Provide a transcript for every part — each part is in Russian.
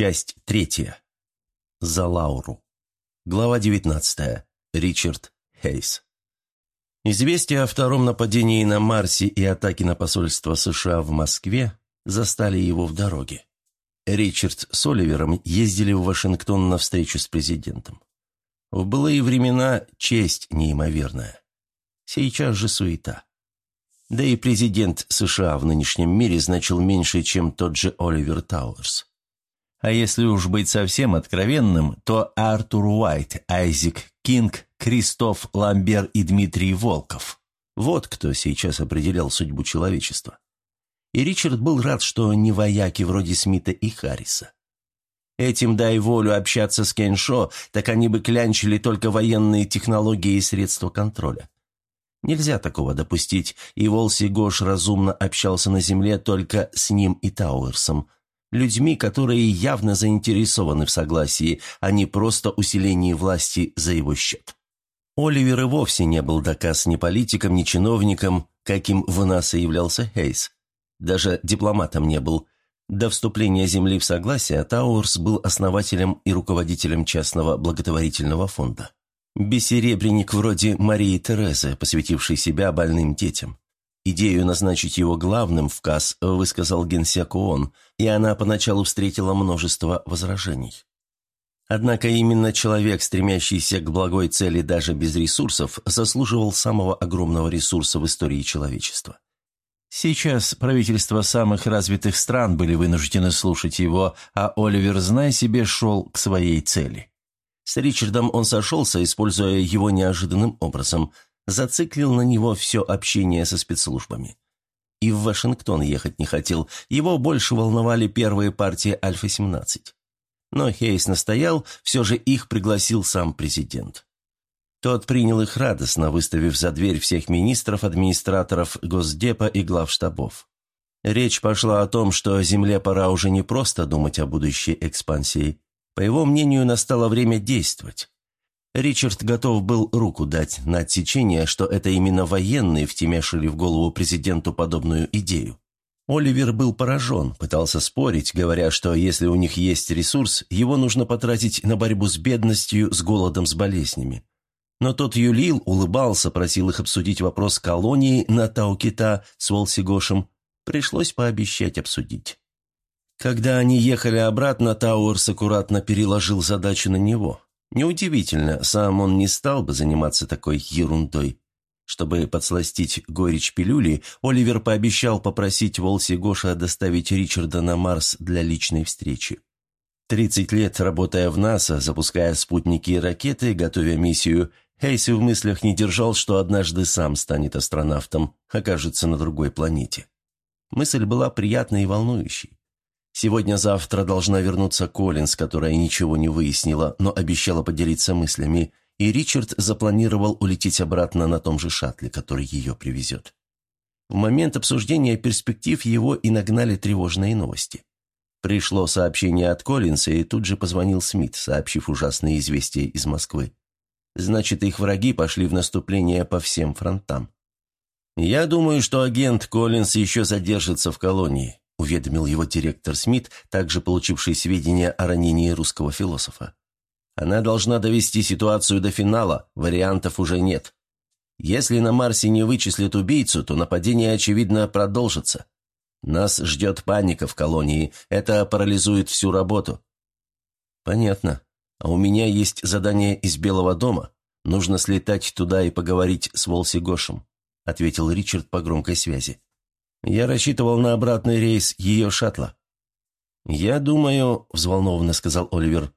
Часть третья. За Лауру. Глава 19. Ричард Хейс. Известия о втором нападении на Марсе и атаке на посольство США в Москве застали его в дороге. Ричард с Оливером ездили в Вашингтон на встречу с президентом. В былые времена честь неимоверная. Сейчас же суета. Да и президент США в нынешнем мире значил меньше, чем тот же Оливер Тауэрс. А если уж быть совсем откровенным, то Артур Уайт, Айзек Кинг, Кристоф Ламбер и Дмитрий Волков. Вот кто сейчас определял судьбу человечества. И Ричард был рад, что не вояки вроде Смита и Харриса. Этим дай волю общаться с Кеншо, так они бы клянчили только военные технологии и средства контроля. Нельзя такого допустить, и Волси Гош разумно общался на земле только с ним и Тауэрсом, людьми, которые явно заинтересованы в согласии, а не просто усилении власти за его счет. Оливер и вовсе не был доказ ни политиком, ни чиновником, каким в НАСА являлся Хейс. Даже дипломатом не был. До вступления Земли в согласие Тауэрс был основателем и руководителем частного благотворительного фонда. Бессеребренник вроде Марии Терезы, посвятившей себя больным детям. Идею назначить его главным в КАС высказал генсек ООН, и она поначалу встретила множество возражений. Однако именно человек, стремящийся к благой цели даже без ресурсов, заслуживал самого огромного ресурса в истории человечества. Сейчас правительства самых развитых стран были вынуждены слушать его, а Оливер, зная себе, шел к своей цели. С Ричардом он сошелся, используя его неожиданным образом, зациклил на него все общение со спецслужбами. И в Вашингтон ехать не хотел, его больше волновали первые партии Альфа-17. Но Хейс настоял, все же их пригласил сам президент. Тот принял их радостно, выставив за дверь всех министров, администраторов Госдепа и главштабов. Речь пошла о том, что Земле пора уже не просто думать о будущей экспансии, по его мнению, настало время действовать. Ричард готов был руку дать на отсечение, что это именно военные втемяшили в голову президенту подобную идею. Оливер был поражен, пытался спорить, говоря, что если у них есть ресурс, его нужно потратить на борьбу с бедностью, с голодом, с болезнями. Но тот юлил, улыбался, просил их обсудить вопрос колонии на Таукита с Волсигошем. Пришлось пообещать обсудить. Когда они ехали обратно, Тауэрс аккуратно переложил задачу на него. Неудивительно, сам он не стал бы заниматься такой ерундой. Чтобы подсластить горечь пилюли, Оливер пообещал попросить Волси Гоша доставить Ричарда на Марс для личной встречи. Тридцать лет работая в НАСА, запуская спутники и ракеты, готовя миссию, Хейси в мыслях не держал, что однажды сам станет астронавтом, окажется на другой планете. Мысль была приятной и волнующей. Сегодня-завтра должна вернуться Коллинз, которая ничего не выяснила, но обещала поделиться мыслями, и Ричард запланировал улететь обратно на том же шаттле, который ее привезет. В момент обсуждения перспектив его и нагнали тревожные новости. Пришло сообщение от Коллинса, и тут же позвонил Смит, сообщив ужасные известия из Москвы. Значит, их враги пошли в наступление по всем фронтам. «Я думаю, что агент Коллинс еще задержится в колонии уведомил его директор Смит, также получивший сведения о ранении русского философа. Она должна довести ситуацию до финала, вариантов уже нет. Если на Марсе не вычислят убийцу, то нападение, очевидно, продолжится. Нас ждет паника в колонии, это парализует всю работу. Понятно. А у меня есть задание из Белого дома. Нужно слетать туда и поговорить с Волси Гошем, ответил Ричард по громкой связи. Я рассчитывал на обратный рейс ее шаттла». «Я думаю», — взволнованно сказал Оливер,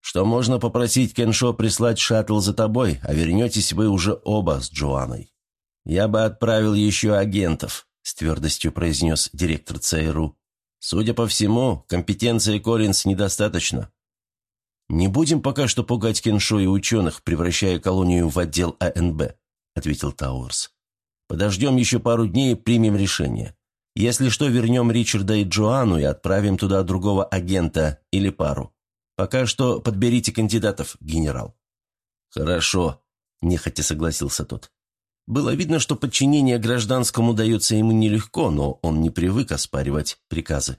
«что можно попросить Кеншо прислать шаттл за тобой, а вернетесь вы уже оба с Джоанной». «Я бы отправил еще агентов», — с твердостью произнес директор ЦРУ. «Судя по всему, компетенции Коллинз недостаточно». «Не будем пока что пугать Кеншо и ученых, превращая колонию в отдел АНБ», — ответил Тауэрс. Подождем еще пару дней и примем решение. Если что, вернем Ричарда и Джоанну и отправим туда другого агента или пару. Пока что подберите кандидатов, генерал». «Хорошо», – нехотя согласился тот. Было видно, что подчинение гражданскому дается ему нелегко, но он не привык оспаривать приказы.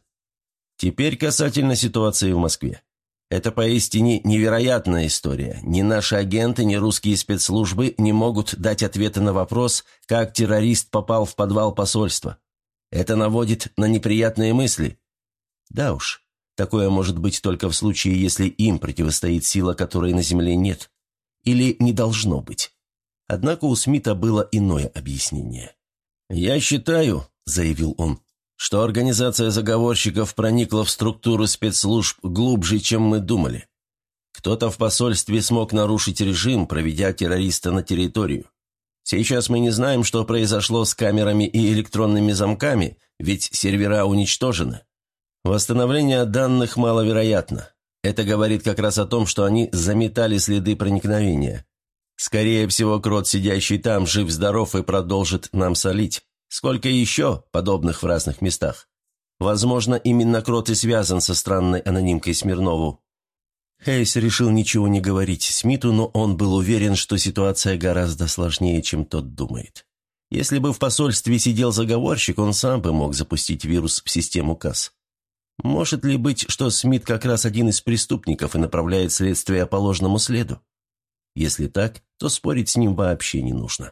Теперь касательно ситуации в Москве. Это поистине невероятная история. Ни наши агенты, ни русские спецслужбы не могут дать ответа на вопрос, как террорист попал в подвал посольства. Это наводит на неприятные мысли. Да уж, такое может быть только в случае, если им противостоит сила, которой на Земле нет. Или не должно быть. Однако у Смита было иное объяснение. «Я считаю», — заявил он, что организация заговорщиков проникла в структуру спецслужб глубже, чем мы думали. Кто-то в посольстве смог нарушить режим, проведя террориста на территорию. Сейчас мы не знаем, что произошло с камерами и электронными замками, ведь сервера уничтожены. Восстановление данных маловероятно. Это говорит как раз о том, что они заметали следы проникновения. Скорее всего, крот, сидящий там, жив-здоров и продолжит нам солить. Сколько еще подобных в разных местах? Возможно, именно Крот и связан со странной анонимкой Смирнову. Хейс решил ничего не говорить Смиту, но он был уверен, что ситуация гораздо сложнее, чем тот думает. Если бы в посольстве сидел заговорщик, он сам бы мог запустить вирус в систему КАС. Может ли быть, что Смит как раз один из преступников и направляет следствие по ложному следу? Если так, то спорить с ним вообще не нужно.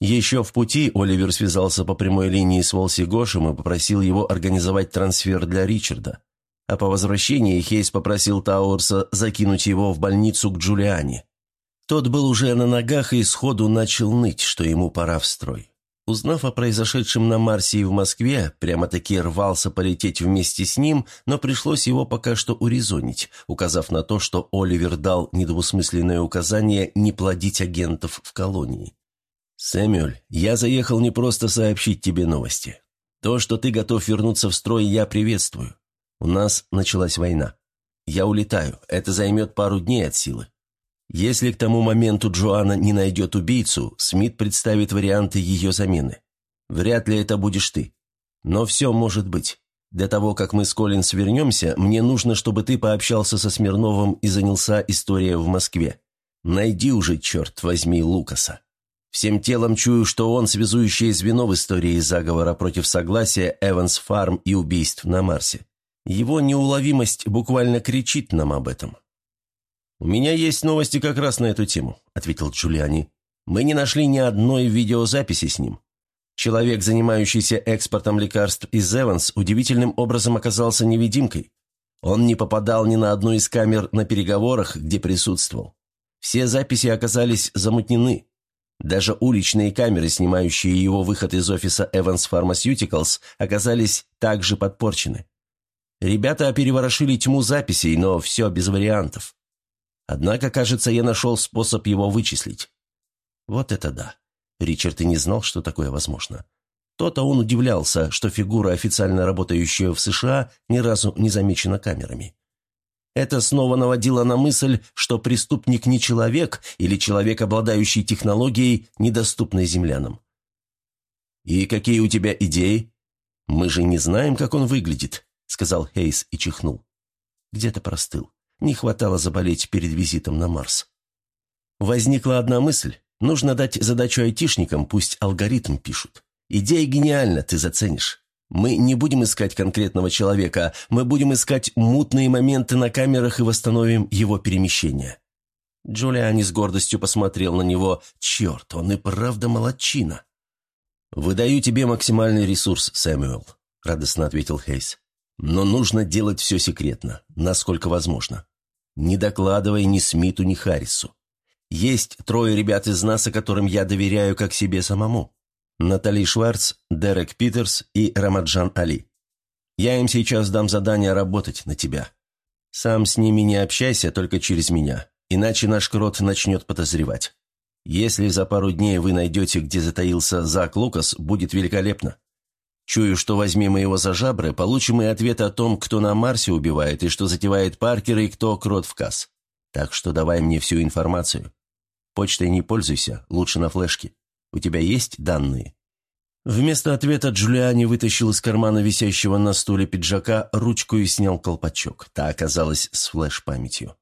Еще в пути Оливер связался по прямой линии с Волси Гошем и попросил его организовать трансфер для Ричарда. А по возвращении Хейс попросил Тауэрса закинуть его в больницу к Джулиане. Тот был уже на ногах и сходу начал ныть, что ему пора в строй. Узнав о произошедшем на Марсе и в Москве, прямо-таки рвался полететь вместе с ним, но пришлось его пока что урезонить, указав на то, что Оливер дал недвусмысленное указание не плодить агентов в колонии. «Сэмюэль, я заехал не просто сообщить тебе новости. То, что ты готов вернуться в строй, я приветствую. У нас началась война. Я улетаю, это займет пару дней от силы. Если к тому моменту Джоанна не найдет убийцу, Смит представит варианты ее замены. Вряд ли это будешь ты. Но все может быть. Для того, как мы с Коллинс вернемся, мне нужно, чтобы ты пообщался со Смирновым и занялся историей в Москве. Найди уже, черт возьми, Лукаса. Всем телом чую, что он связующее звено в истории заговора против согласия Эванс Фарм и убийств на Марсе. Его неуловимость буквально кричит нам об этом. «У меня есть новости как раз на эту тему», — ответил Джулиани. «Мы не нашли ни одной видеозаписи с ним. Человек, занимающийся экспортом лекарств из Эванс, удивительным образом оказался невидимкой. Он не попадал ни на одну из камер на переговорах, где присутствовал. Все записи оказались замутнены. Даже уличные камеры, снимающие его выход из офиса Evans Pharmaceuticals, оказались также подпорчены. Ребята переворошили тьму записей, но все без вариантов. Однако, кажется, я нашел способ его вычислить. Вот это да. Ричард и не знал, что такое возможно. То-то он удивлялся, что фигура, официально работающая в США, ни разу не замечена камерами. Это снова наводило на мысль, что преступник не человек или человек, обладающий технологией, недоступной землянам. «И какие у тебя идеи?» «Мы же не знаем, как он выглядит», — сказал Хейс и чихнул. Где-то простыл. Не хватало заболеть перед визитом на Марс. Возникла одна мысль. Нужно дать задачу айтишникам, пусть алгоритм пишут. Идея гениальна, ты заценишь. Мы не будем искать конкретного человека, мы будем искать мутные моменты на камерах и восстановим его перемещение». Джулиани с гордостью посмотрел на него. «Черт, он и правда молодчина!» «Выдаю тебе максимальный ресурс, Сэмюэл», — радостно ответил Хейс. «Но нужно делать все секретно, насколько возможно. Не докладывай ни Смиту, ни Харрису. Есть трое ребят из НАСА, которым я доверяю как себе самому. Натали Шварц, Дерек Питерс и Рамаджан Али. Я им сейчас дам задание работать на тебя. Сам с ними не общайся, только через меня, иначе наш крот начнет подозревать. Если за пару дней вы найдете, где затаился Зак Лукас, будет великолепно. Чую, что возьми мы его за жабры, получим и ответ о том, кто на Марсе убивает и что затевает Паркер и кто крот в касс. Так что давай мне всю информацию. Почтой не пользуйся, лучше на флешке. У тебя есть данные?» Вместо ответа Джулиани вытащил из кармана висящего на стуле пиджака ручку и снял колпачок. Та оказалась с флеш-памятью.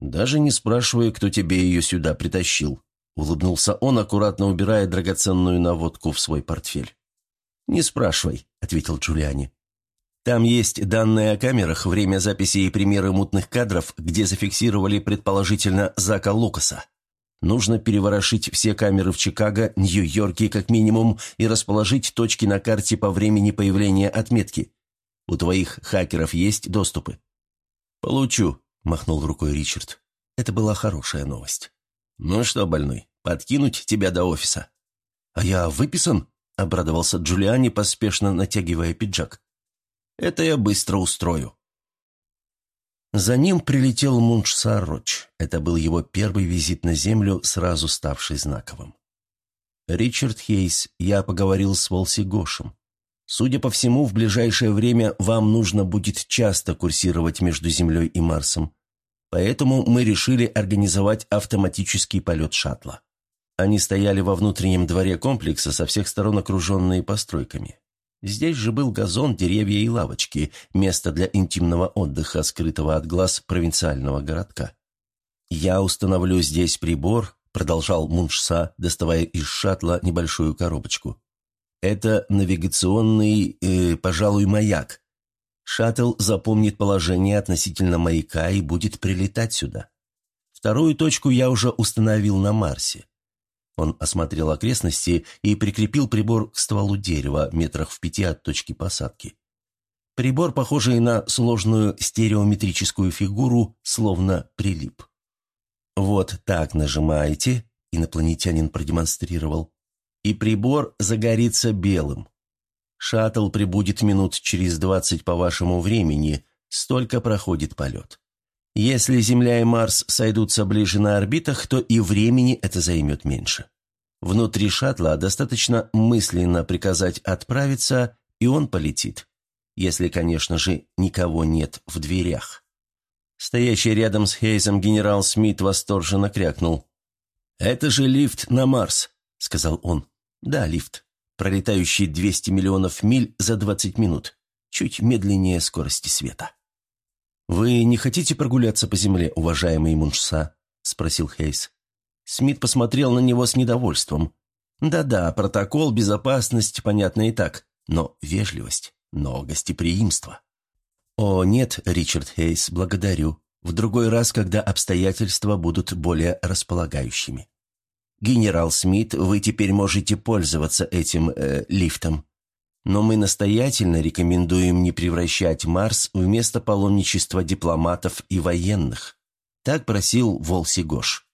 «Даже не спрашивая, кто тебе ее сюда притащил», — улыбнулся он, аккуратно убирая драгоценную наводку в свой портфель. «Не спрашивай», — ответил Джулиани. Там есть данные о камерах, время записи и примеры мутных кадров, где зафиксировали предположительно Зака Лукаса. Нужно переворошить все камеры в Чикаго, Нью-Йорке как минимум и расположить точки на карте по времени появления отметки. У твоих хакеров есть доступы?» «Получу», — махнул рукой Ричард. Это была хорошая новость. «Ну что, больной, подкинуть тебя до офиса?» «А я выписан?» — обрадовался Джулиани, поспешно натягивая пиджак. «Это я быстро устрою». За ним прилетел Мунш Сароч. Это был его первый визит на Землю, сразу ставший знаковым. «Ричард Хейс, я поговорил с Волси Гошем. Судя по всему, в ближайшее время вам нужно будет часто курсировать между Землей и Марсом. Поэтому мы решили организовать автоматический полет шаттла. Они стояли во внутреннем дворе комплекса, со всех сторон окруженные постройками. Здесь же был газон, деревья и лавочки, место для интимного отдыха, скрытого от глаз провинциального городка. «Я установлю здесь прибор», — продолжал Муншса, доставая из шаттла небольшую коробочку. «Это навигационный, э, пожалуй, маяк. Шаттл запомнит положение относительно маяка и будет прилетать сюда. Вторую точку я уже установил на Марсе. Он осмотрел окрестности и прикрепил прибор к стволу дерева, метрах в пяти от точки посадки. Прибор, похожий на сложную стереометрическую фигуру, словно прилип. «Вот так нажимаете», — инопланетянин продемонстрировал, «и прибор загорится белым. Шаттл прибудет минут через двадцать по вашему времени, столько проходит полет. Если Земля и Марс сойдутся ближе на орбитах, то и времени это займет меньше. Внутри шаттла достаточно мысленно приказать отправиться, и он полетит. Если, конечно же, никого нет в дверях. Стоящий рядом с Хейзом генерал Смит восторженно крякнул. «Это же лифт на Марс», — сказал он. «Да, лифт, пролетающий 200 миллионов миль за 20 минут, чуть медленнее скорости света». «Вы не хотите прогуляться по земле, уважаемый Муншса?» – спросил Хейс. Смит посмотрел на него с недовольством. «Да-да, протокол, безопасность, понятно и так, но вежливость, но гостеприимство». «О, нет, Ричард Хейс, благодарю. В другой раз, когда обстоятельства будут более располагающими. Генерал Смит, вы теперь можете пользоваться этим э, лифтом. Но мы настоятельно рекомендуем не превращать Марс в место паломничества дипломатов и военных. Так просил Волси Гош.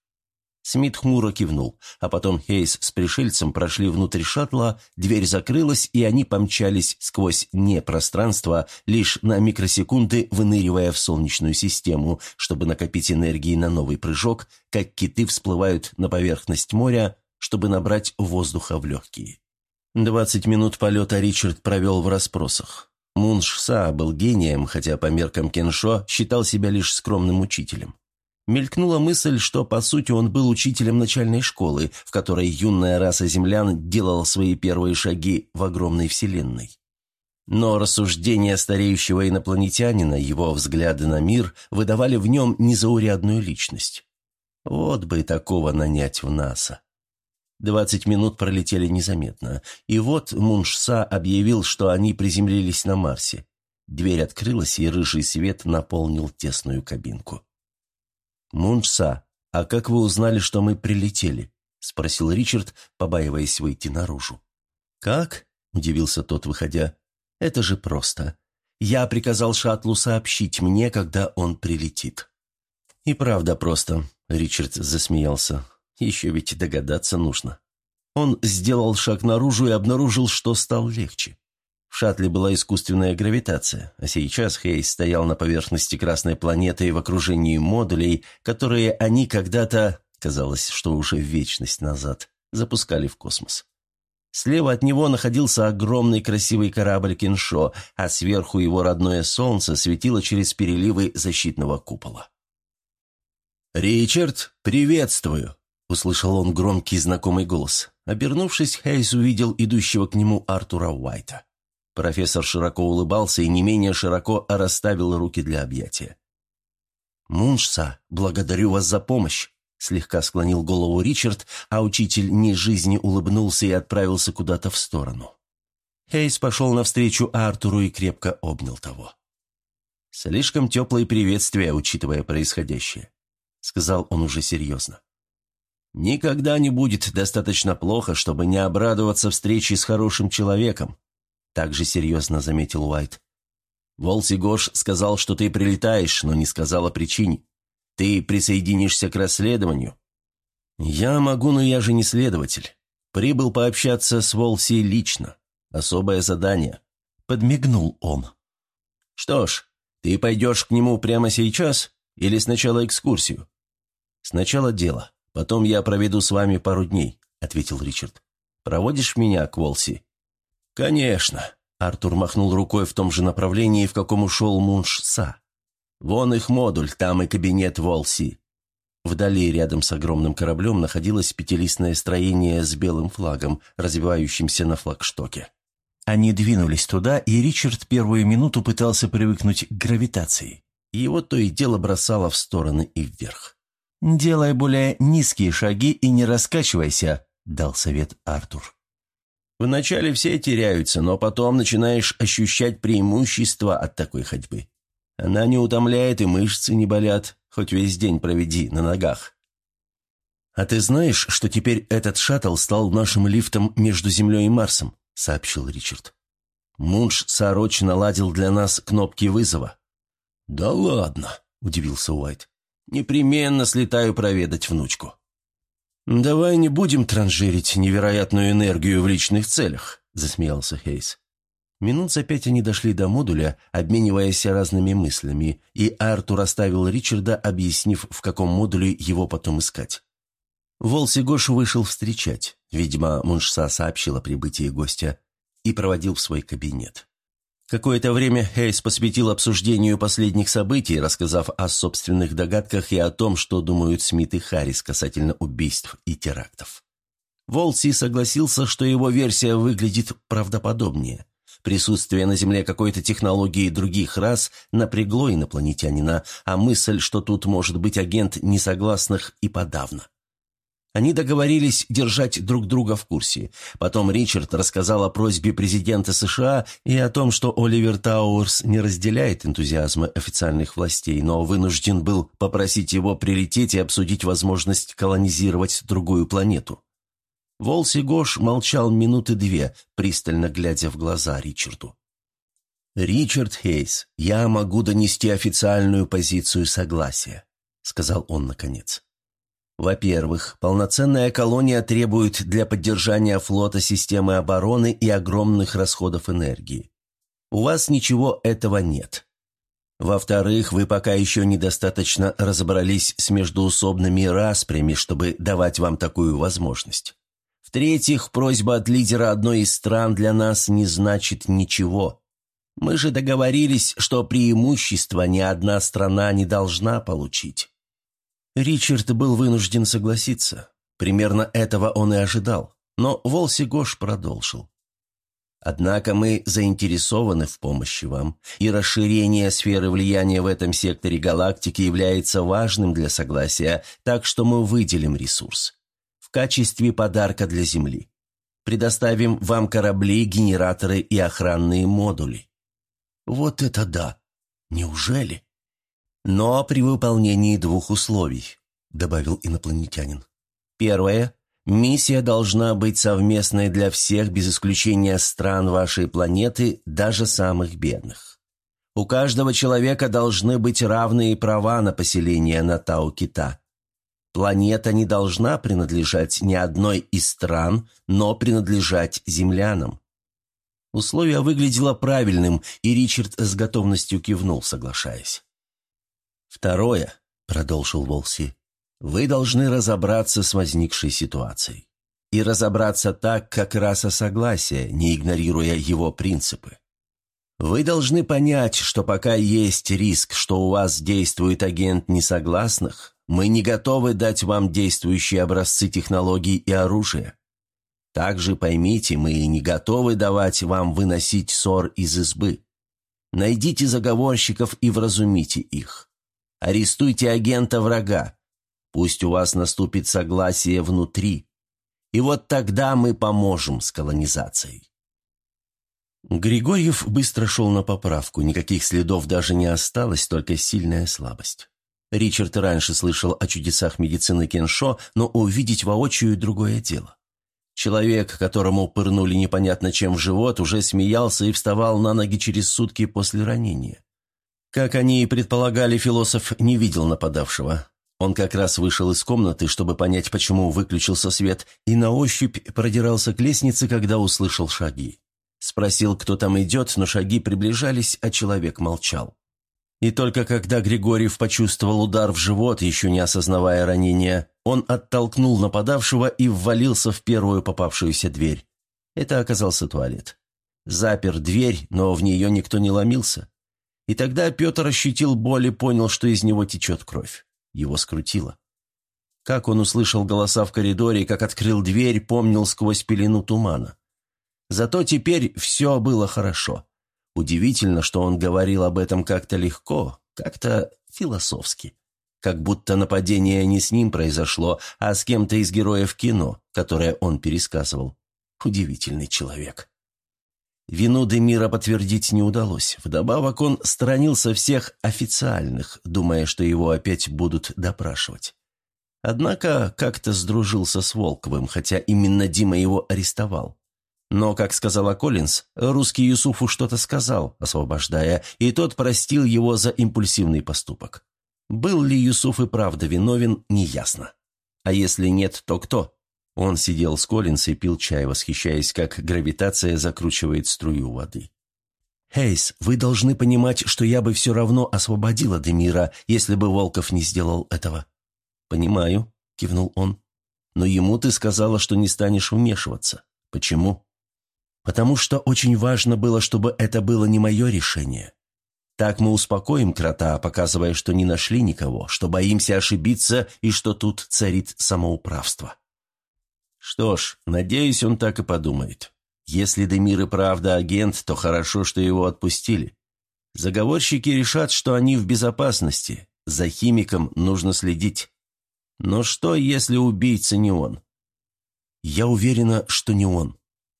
Смит хмуро кивнул, а потом Хейс с пришельцем прошли внутрь шаттла, дверь закрылась, и они помчались сквозь непространство, лишь на микросекунды выныривая в Солнечную систему, чтобы накопить энергии на новый прыжок, как киты всплывают на поверхность моря, чтобы набрать воздуха в легкие. Двадцать минут полета Ричард провел в расспросах. Мунш Са был гением, хотя по меркам Кеншо считал себя лишь скромным учителем. Мелькнула мысль, что по сути он был учителем начальной школы, в которой юная раса землян делала свои первые шаги в огромной вселенной. Но рассуждения стареющего инопланетянина, его взгляды на мир выдавали в нем незаурядную личность. Вот бы такого нанять в НАСА. Двадцать минут пролетели незаметно. И вот Муншса объявил, что они приземлились на Марсе. Дверь открылась, и рыжий свет наполнил тесную кабинку. «Муншса, а как вы узнали, что мы прилетели?» — спросил Ричард, побаиваясь выйти наружу. «Как?» — удивился тот, выходя. «Это же просто. Я приказал шаттлу сообщить мне, когда он прилетит». «И правда просто», — Ричард засмеялся. Еще ведь догадаться нужно. Он сделал шаг наружу и обнаружил, что стал легче. В шаттле была искусственная гравитация, а сейчас Хейс стоял на поверхности Красной планеты в окружении модулей, которые они когда-то, казалось, что уже вечность назад, запускали в космос. Слева от него находился огромный красивый корабль Киншо, а сверху его родное солнце светило через переливы защитного купола. «Ричард, приветствую!» Услышал он громкий знакомый голос. Обернувшись, Хейс увидел идущего к нему Артура Уайта. Профессор широко улыбался и не менее широко расставил руки для объятия. «Муншса, благодарю вас за помощь!» Слегка склонил голову Ричард, а учитель не жизни улыбнулся и отправился куда-то в сторону. Хейс пошел навстречу Артуру и крепко обнял того. «Слишком теплые приветствия, учитывая происходящее», — сказал он уже серьезно. «Никогда не будет достаточно плохо, чтобы не обрадоваться встрече с хорошим человеком», — также серьезно заметил Уайт. «Волси Гош сказал, что ты прилетаешь, но не сказал о причине. Ты присоединишься к расследованию?» «Я могу, но я же не следователь. Прибыл пообщаться с Волси лично. Особое задание». Подмигнул он. «Что ж, ты пойдешь к нему прямо сейчас или сначала экскурсию?» «Сначала дело. Потом я проведу с вами пару дней», — ответил Ричард. «Проводишь меня к Волси?» «Конечно», — Артур махнул рукой в том же направлении, в каком ушел Мунш-Са. «Вон их модуль, там и кабинет Волси». Вдали, рядом с огромным кораблем, находилось пятилистное строение с белым флагом, развивающимся на флагштоке. Они двинулись туда, и Ричард первую минуту пытался привыкнуть к гравитации. Его то и дело бросало в стороны и вверх. «Делай более низкие шаги и не раскачивайся», — дал совет Артур. «Вначале все теряются, но потом начинаешь ощущать преимущество от такой ходьбы. Она не утомляет и мышцы не болят, хоть весь день проведи на ногах». «А ты знаешь, что теперь этот шаттл стал нашим лифтом между Землей и Марсом?» — сообщил Ричард. «Мунш сорочно наладил для нас кнопки вызова». «Да ладно», — удивился Уайт. «Непременно слетаю проведать внучку». «Давай не будем транжирить невероятную энергию в личных целях», — засмеялся Хейс. Минут за пять они дошли до модуля, обмениваясь разными мыслями, и Артур оставил Ричарда, объяснив, в каком модуле его потом искать. Волси Гош вышел встречать. Видимо, Муншса сообщил о прибытии гостя и проводил в свой кабинет. Какое-то время Хейс посвятил обсуждению последних событий, рассказав о собственных догадках и о том, что думают Смит и Харрис касательно убийств и терактов. Волси согласился, что его версия выглядит правдоподобнее. Присутствие на Земле какой-то технологии других рас напрягло инопланетянина, а мысль, что тут может быть агент несогласных, и подавно. Они договорились держать друг друга в курсе. Потом Ричард рассказал о просьбе президента США и о том, что Оливер Тауэрс не разделяет энтузиазма официальных властей, но вынужден был попросить его прилететь и обсудить возможность колонизировать другую планету. Волси Гош молчал минуты две, пристально глядя в глаза Ричарду. «Ричард Хейс, я могу донести официальную позицию согласия», — сказал он наконец. «Во-первых, полноценная колония требует для поддержания флота системы обороны и огромных расходов энергии. У вас ничего этого нет. Во-вторых, вы пока еще недостаточно разобрались с междуусобными распрями, чтобы давать вам такую возможность. В-третьих, просьба от лидера одной из стран для нас не значит ничего. Мы же договорились, что преимущество ни одна страна не должна получить». Ричард был вынужден согласиться. Примерно этого он и ожидал. Но Волси Гош продолжил. Однако мы заинтересованы в помощи вам, и расширение сферы влияния в этом секторе галактики является важным для согласия, так что мы выделим ресурс в качестве подарка для Земли. Предоставим вам корабли, генераторы и охранные модули». «Вот это да! Неужели?» «Но при выполнении двух условий», — добавил инопланетянин. «Первое. Миссия должна быть совместной для всех, без исключения стран вашей планеты, даже самых бедных. У каждого человека должны быть равные права на поселение на Тау-Кита. Планета не должна принадлежать ни одной из стран, но принадлежать землянам. Условие выглядело правильным, и Ричард с готовностью кивнул, соглашаясь. «Второе», — продолжил Волси, — «вы должны разобраться с возникшей ситуацией. И разобраться так, как раса согласия, не игнорируя его принципы. Вы должны понять, что пока есть риск, что у вас действует агент несогласных, мы не готовы дать вам действующие образцы технологий и оружия. Также поймите, мы не готовы давать вам выносить ссор из избы. Найдите заговорщиков и вразумите их. Арестуйте агента врага. Пусть у вас наступит согласие внутри. И вот тогда мы поможем с колонизацией. Григорьев быстро шел на поправку, никаких следов даже не осталось, только сильная слабость. Ричард раньше слышал о чудесах медицины Кеншо, но увидеть воочию другое дело. Человек, которому пырнули непонятно чем в живот, уже смеялся и вставал на ноги через сутки после ранения. Как они и предполагали, философ не видел нападавшего. Он как раз вышел из комнаты, чтобы понять, почему выключился свет, и на ощупь продирался к лестнице, когда услышал шаги. Спросил, кто там идет, но шаги приближались, а человек молчал. И только когда Григорьев почувствовал удар в живот, еще не осознавая ранения, он оттолкнул нападавшего и ввалился в первую попавшуюся дверь. Это оказался туалет. Запер дверь, но в нее никто не ломился. И тогда Петр ощутил боль и понял, что из него течет кровь. Его скрутило. Как он услышал голоса в коридоре как открыл дверь, помнил сквозь пелену тумана. Зато теперь все было хорошо. Удивительно, что он говорил об этом как-то легко, как-то философски. Как будто нападение не с ним произошло, а с кем-то из героев кино, которое он пересказывал. Удивительный человек. Вину Демира подтвердить не удалось. Вдобавок он сторонился всех официальных, думая, что его опять будут допрашивать. Однако как-то сдружился с Волковым, хотя именно Дима его арестовал. Но, как сказала Коллинз, русский Юсуфу что-то сказал, освобождая, и тот простил его за импульсивный поступок. Был ли Юсуф и правда виновен, неясно. А если нет, то кто? Он сидел с Коллинс и пил чай, восхищаясь, как гравитация закручивает струю воды. «Хейс, вы должны понимать, что я бы все равно освободила Демира, если бы Волков не сделал этого». «Понимаю», — кивнул он. «Но ему ты сказала, что не станешь вмешиваться. Почему?» «Потому что очень важно было, чтобы это было не мое решение. Так мы успокоим крота, показывая, что не нашли никого, что боимся ошибиться и что тут царит самоуправство». Что ж, надеюсь, он так и подумает. Если Демир и правда агент, то хорошо, что его отпустили. Заговорщики решат, что они в безопасности. За химиком нужно следить. Но что, если убийца не он? Я уверена, что не он.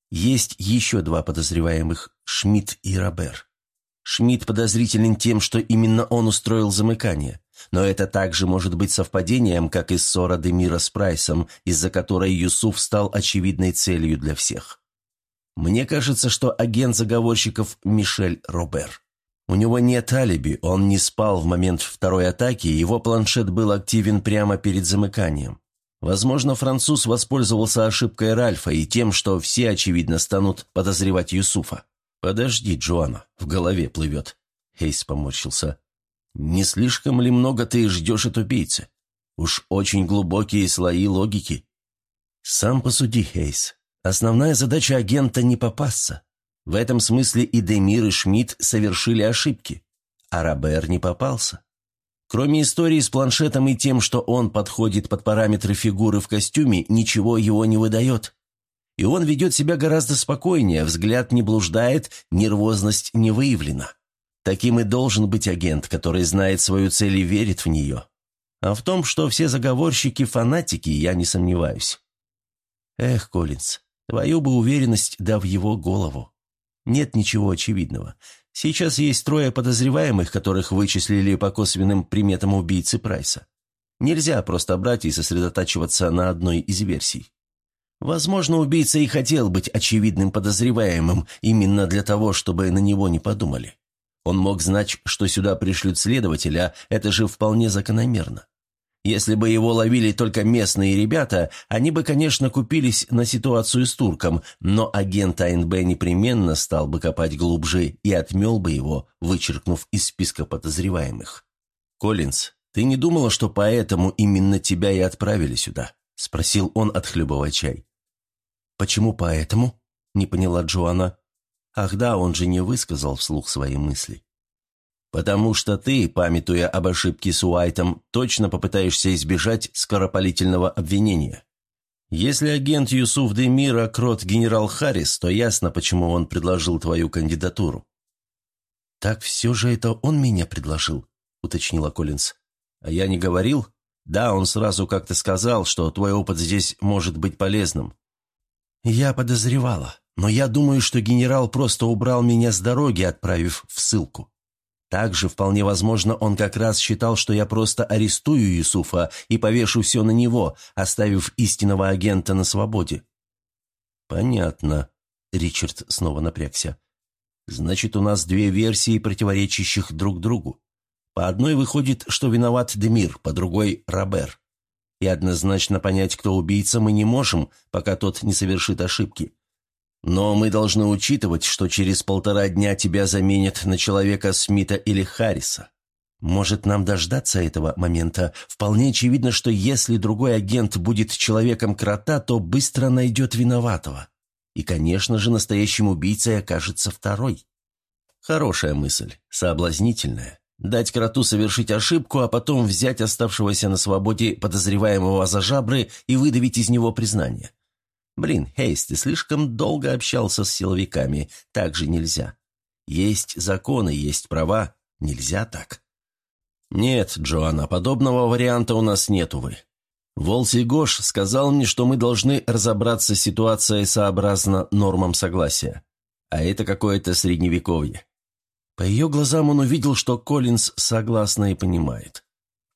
Есть еще два подозреваемых – Шмидт и Робер. Шмидт подозрителен тем, что именно он устроил замыкание. Но это также может быть совпадением, как и ссора Демира с Прайсом, из-за которой Юсуф стал очевидной целью для всех. Мне кажется, что агент заговорщиков Мишель Робер. У него нет алиби, он не спал в момент второй атаки, его планшет был активен прямо перед замыканием. Возможно, француз воспользовался ошибкой Ральфа и тем, что все, очевидно, станут подозревать Юсуфа. «Подожди, Джоанна, в голове плывет». Хейс поморщился. Не слишком ли много ты ждешь от убийцы? Уж очень глубокие слои логики. Сам посуди, Хейс. Основная задача агента не попасться. В этом смысле и Демир, и Шмидт совершили ошибки. А Робер не попался. Кроме истории с планшетом и тем, что он подходит под параметры фигуры в костюме, ничего его не выдает. И он ведет себя гораздо спокойнее, взгляд не блуждает, нервозность не выявлена. Таким и должен быть агент, который знает свою цель и верит в нее. А в том, что все заговорщики – фанатики, я не сомневаюсь. Эх, Коллинз, твою бы уверенность да в его голову. Нет ничего очевидного. Сейчас есть трое подозреваемых, которых вычислили по косвенным приметам убийцы Прайса. Нельзя просто брать и сосредотачиваться на одной из версий. Возможно, убийца и хотел быть очевидным подозреваемым именно для того, чтобы на него не подумали. Он мог знать, что сюда пришлют следователя, это же вполне закономерно. Если бы его ловили только местные ребята, они бы, конечно, купились на ситуацию с турком, но агент АНБ непременно стал бы копать глубже и отмел бы его, вычеркнув из списка подозреваемых. «Коллинз, ты не думала, что поэтому именно тебя и отправили сюда?» – спросил он, отхлебывая чай. «Почему поэтому?» – не поняла Джоанна. Ах да, он же не высказал вслух свои мысли. «Потому что ты, памятуя об ошибке с Уайтом, точно попытаешься избежать скоропалительного обвинения. Если агент Юсуф Демира крот генерал Харрис, то ясно, почему он предложил твою кандидатуру». «Так все же это он меня предложил», — уточнила Коллинз. «А я не говорил? Да, он сразу как-то сказал, что твой опыт здесь может быть полезным». «Я подозревала», Но я думаю, что генерал просто убрал меня с дороги, отправив в ссылку. Также, вполне возможно, он как раз считал, что я просто арестую Юсуфа и повешу все на него, оставив истинного агента на свободе. «Понятно», — Ричард снова напрягся. «Значит, у нас две версии, противоречащих друг другу. По одной выходит, что виноват Демир, по другой — Робер. И однозначно понять, кто убийца, мы не можем, пока тот не совершит ошибки. Но мы должны учитывать, что через полтора дня тебя заменят на человека Смита или Харриса. Может, нам дождаться этого момента? Вполне очевидно, что если другой агент будет человеком крота, то быстро найдет виноватого. И, конечно же, настоящим убийцей окажется второй. Хорошая мысль, соблазнительная. Дать кроту совершить ошибку, а потом взять оставшегося на свободе подозреваемого за жабры и выдавить из него признание. Блин, Хейс, ты слишком долго общался с силовиками. Так же нельзя. Есть законы, есть права. Нельзя так. Нет, Джоанна, подобного варианта у нас нет, увы. Волси Гош сказал мне, что мы должны разобраться с ситуацией сообразно нормам согласия. А это какое-то средневековье. По ее глазам он увидел, что Коллинз согласно и понимает.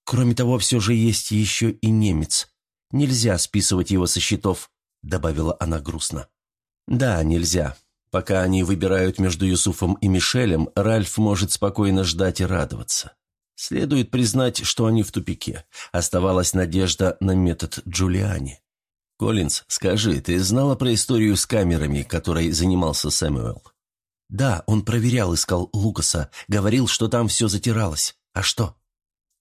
Кроме того, все же есть еще и немец. Нельзя списывать его со счетов добавила она грустно. «Да, нельзя. Пока они выбирают между Юсуфом и Мишелем, Ральф может спокойно ждать и радоваться. Следует признать, что они в тупике. Оставалась надежда на метод Джулиани. «Коллинз, скажи, ты знала про историю с камерами, которой занимался Сэмюэл?» «Да, он проверял, искал Лукаса, говорил, что там все затиралось. А что?»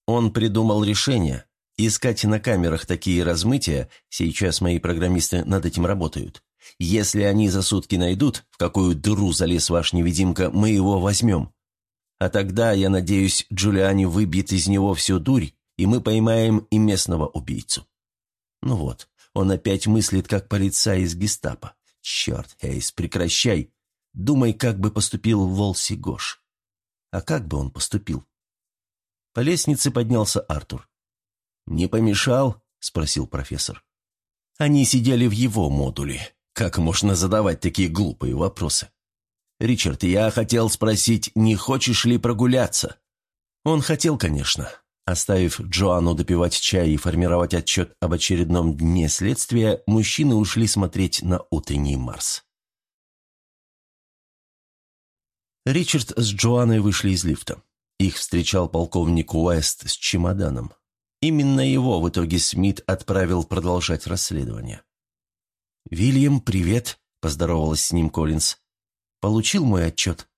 Он придумал решение, Искать на камерах такие размытия, сейчас мои программисты над этим работают. Если они за сутки найдут, в какую дыру залез ваш невидимка, мы его возьмем. А тогда, я надеюсь, Джулиани выбьет из него всю дурь, и мы поймаем и местного убийцу. Ну вот, он опять мыслит, как полицай из гестапо. Черт, Хейс, прекращай. Думай, как бы поступил Волси Гош. А как бы он поступил? По лестнице поднялся Артур. «Не помешал?» – спросил профессор. Они сидели в его модуле. Как можно задавать такие глупые вопросы? «Ричард, я хотел спросить, не хочешь ли прогуляться?» Он хотел, конечно. Оставив Джоанну допивать чай и формировать отчет об очередном дне следствия, мужчины ушли смотреть на утренний Марс. Ричард с Джоанной вышли из лифта. Их встречал полковник Уэст с чемоданом. Именно его в итоге Смит отправил продолжать расследование. «Вильям, привет», – поздоровалась с ним Коллинз. «Получил мой отчет?»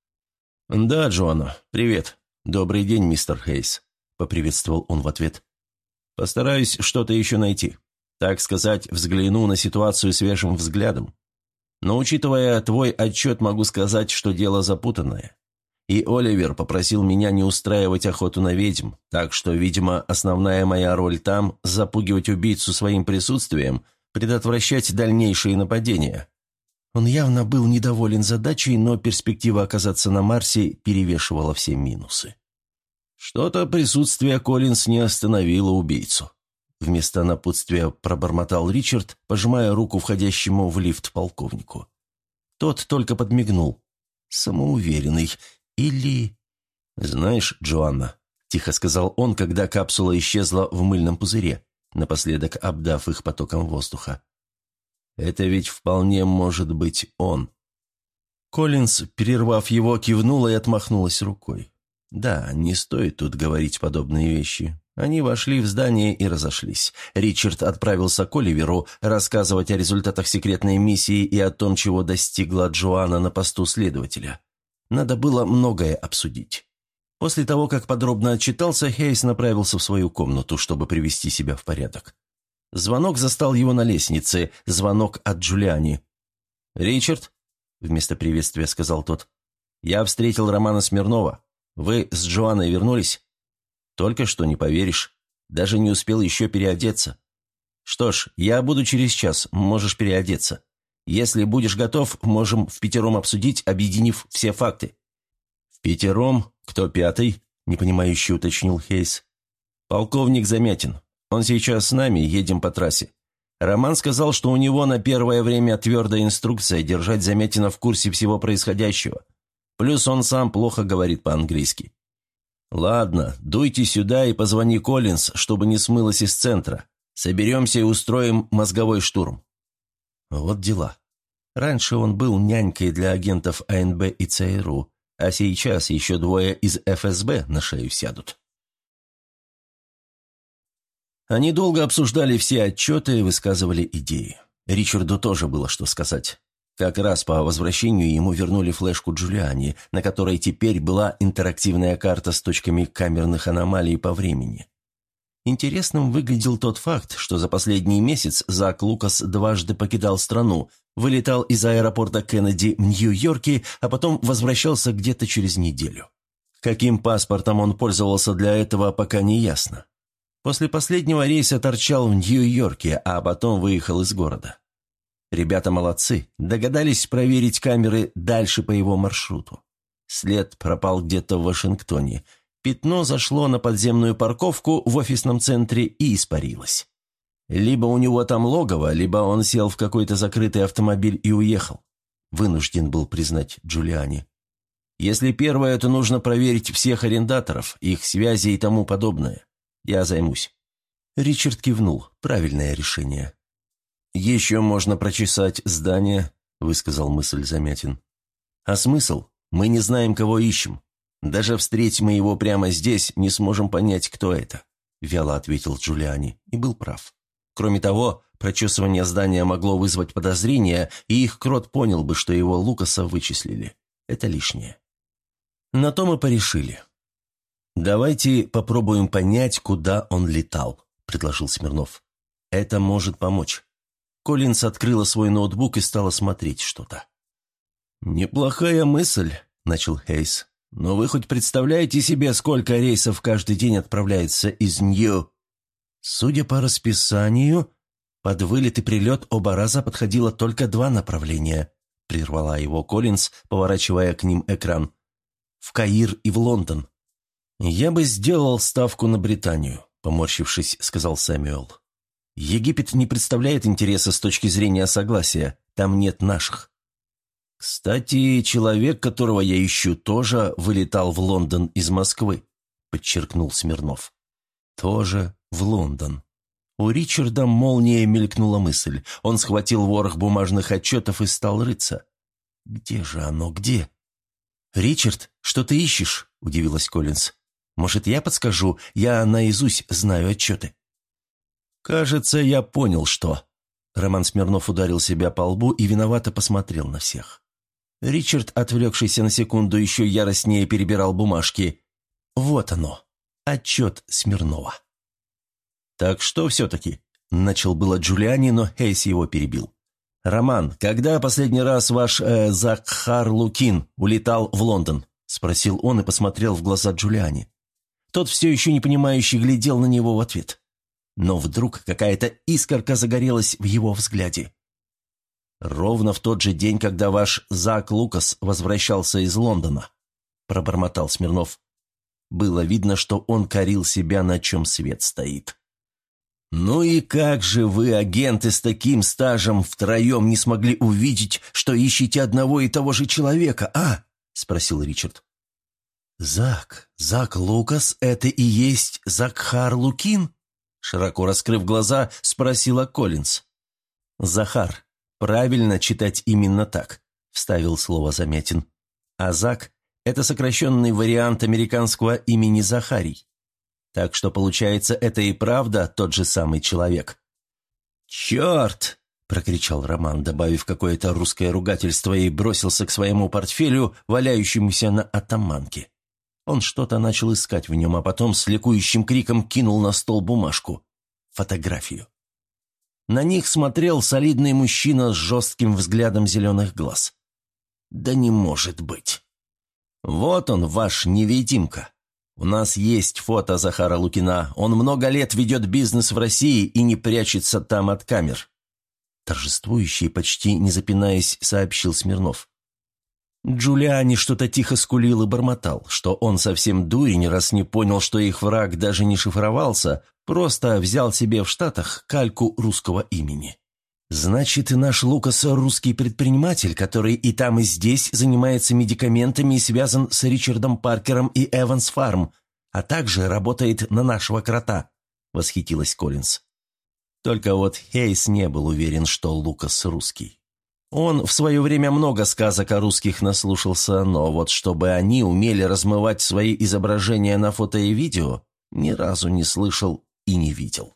«Да, Джоанна, привет. Добрый день, мистер Хейс», – поприветствовал он в ответ. «Постараюсь что-то еще найти. Так сказать, взгляну на ситуацию свежим взглядом. Но учитывая твой отчет, могу сказать, что дело запутанное. И Оливер попросил меня не устраивать охоту на ведьм, так что, видимо, основная моя роль там – запугивать убийцу своим присутствием, предотвращать дальнейшие нападения. Он явно был недоволен задачей, но перспектива оказаться на Марсе перевешивала все минусы. Что-то присутствие Коллинс не остановило убийцу. Вместо напутствия пробормотал Ричард, пожимая руку входящему в лифт полковнику. Тот только подмигнул. Самоуверенный – или... «Знаешь, Джоанна», — тихо сказал он, когда капсула исчезла в мыльном пузыре, напоследок обдав их потоком воздуха. «Это ведь вполне может быть он». Коллинз, перервав его, кивнула и отмахнулась рукой. «Да, не стоит тут говорить подобные вещи. Они вошли в здание и разошлись. Ричард отправился к Оливеру рассказывать о результатах секретной миссии и о том, чего достигла Джоанна на посту следователя. Надо было многое обсудить. После того, как подробно отчитался, Хейс направился в свою комнату, чтобы привести себя в порядок. Звонок застал его на лестнице, звонок от Джулиани. «Ричард?» – вместо приветствия сказал тот. «Я встретил Романа Смирнова. Вы с Джоанной вернулись?» «Только что, не поверишь. Даже не успел еще переодеться. Что ж, я буду через час, можешь переодеться. Если будешь готов, можем в пятером обсудить, объединив все факты». «В пятером? Кто пятый?» – непонимающе уточнил Хейс. «Полковник Замятин. Он сейчас с нами, едем по трассе. Роман сказал, что у него на первое время твердая инструкция держать Заметина в курсе всего происходящего. Плюс он сам плохо говорит по-английски. «Ладно, дуйте сюда и позвони Коллинз, чтобы не смылась из центра. Соберемся и устроим мозговой штурм». Вот дела. Раньше он был нянькой для агентов АНБ и ЦРУ, а сейчас еще двое из ФСБ на шею сядут. Они долго обсуждали все отчеты и высказывали идеи. Ричарду тоже было что сказать. Как раз по возвращению ему вернули флешку Джулиани, на которой теперь была интерактивная карта с точками камерных аномалий по времени. Интересным выглядел тот факт, что за последний месяц Зак Лукас дважды покидал страну, вылетал из аэропорта Кеннеди в Нью-Йорке, а потом возвращался где-то через неделю. Каким паспортом он пользовался для этого, пока не ясно. После последнего рейса торчал в Нью-Йорке, а потом выехал из города. Ребята молодцы, догадались проверить камеры дальше по его маршруту. След пропал где-то в Вашингтоне. Пятно зашло на подземную парковку в офисном центре и испарилось. Либо у него там логово, либо он сел в какой-то закрытый автомобиль и уехал. Вынужден был признать Джулиани. Если первое, то нужно проверить всех арендаторов, их связи и тому подобное. Я займусь». Ричард кивнул. Правильное решение. «Еще можно прочесать здание», — высказал мысль Замятин. «А смысл? Мы не знаем, кого ищем. Даже встретим мы его прямо здесь, не сможем понять, кто это», — вяло ответил Джулиани, и был прав. Кроме того, прочесывание здания могло вызвать подозрения, и их крот понял бы, что его Лукаса вычислили. Это лишнее. На то мы порешили. «Давайте попробуем понять, куда он летал», – предложил Смирнов. «Это может помочь». Коллинс открыла свой ноутбук и стала смотреть что-то. «Неплохая мысль», – начал Хейс. «Но вы хоть представляете себе, сколько рейсов каждый день отправляется из Нью...» Судя по расписанию, под вылет и прилет оба раза подходило только два направления, прервала его Коллинз, поворачивая к ним экран. «В Каир и в Лондон». «Я бы сделал ставку на Британию», – поморщившись, сказал Сэмюэл. «Египет не представляет интереса с точки зрения согласия. Там нет наших». «Кстати, человек, которого я ищу, тоже вылетал в Лондон из Москвы», – подчеркнул Смирнов. «Тоже в Лондон». У Ричарда молния мелькнула мысль. Он схватил ворох бумажных отчетов и стал рыться. «Где же оно, где?» «Ричард, что ты ищешь?» – удивилась Коллинз. Может, я подскажу? Я наизусть знаю отчеты». «Кажется, я понял, что...» Роман Смирнов ударил себя по лбу и виновато посмотрел на всех. Ричард, отвлекшийся на секунду, еще яростнее перебирал бумажки. «Вот оно. Отчет Смирнова». «Так что все-таки?» – начал было Джулиани, но Хейс его перебил. «Роман, когда последний раз ваш э, Закхар Лукин улетал в Лондон?» – спросил он и посмотрел в глаза Джулиани. Тот все еще непонимающе глядел на него в ответ. Но вдруг какая-то искорка загорелась в его взгляде. «Ровно в тот же день, когда ваш Зак Лукас возвращался из Лондона», – пробормотал Смирнов. Было видно, что он корил себя, на чем свет стоит. «Ну и как же вы, агенты с таким стажем, втроем не смогли увидеть, что ищете одного и того же человека, а?» – спросил Ричард. «Зак, Зак Лукас – это и есть Закхар Лукин?» Широко раскрыв глаза, спросила Коллинз. «Захар. Правильно читать именно так», – вставил слово Замятин. «А Зак – это сокращенный вариант американского имени Захарий. Так что, получается, это и правда тот же самый человек». «Черт!» – прокричал Роман, добавив какое-то русское ругательство и бросился к своему портфелю, валяющемуся на атаманке. Он что-то начал искать в нем, а потом с ликующим криком кинул на стол бумажку. Фотографию. На них смотрел солидный мужчина с жестким взглядом зеленых глаз. «Да не может быть!» «Вот он, ваш невидимка. У нас есть фото Захара Лукина. Он много лет ведет бизнес в России и не прячется там от камер». Торжествующий, почти не запинаясь, сообщил Смирнов. Джулиани что-то тихо скулил и бормотал, что он совсем дурень, раз не понял, что их враг даже не шифровался, просто взял себе в Штатах кальку русского имени. «Значит, наш Лукас – русский предприниматель, который и там, и здесь занимается медикаментами и связан с Ричардом Паркером и Эванс Фарм, а также работает на нашего крота», – восхитилась Коллинз. Только вот Хейс не был уверен, что Лукас русский. Он в свое время много сказок о русских наслушался, но вот чтобы они умели размывать свои изображения на фото и видео, ни разу не слышал и не видел.